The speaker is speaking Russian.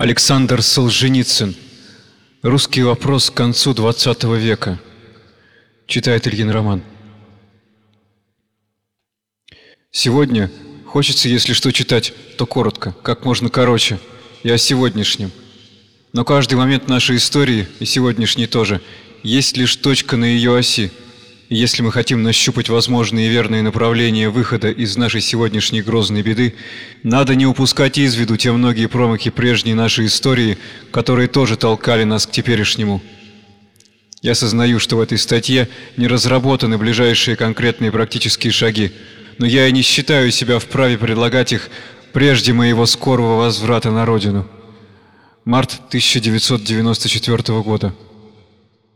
Александр Солженицын. Русский вопрос к концу XX века. Читает Ильин Роман. Сегодня хочется, если что читать, то коротко, как можно короче, и о сегодняшнем. Но каждый момент нашей истории, и сегодняшний тоже, есть лишь точка на ее оси – если мы хотим нащупать возможные и верные направления выхода из нашей сегодняшней грозной беды, надо не упускать из виду те многие промахи прежней нашей истории, которые тоже толкали нас к теперешнему. Я сознаю, что в этой статье не разработаны ближайшие конкретные практические шаги, но я и не считаю себя вправе предлагать их прежде моего скорого возврата на родину. Март 1994 года.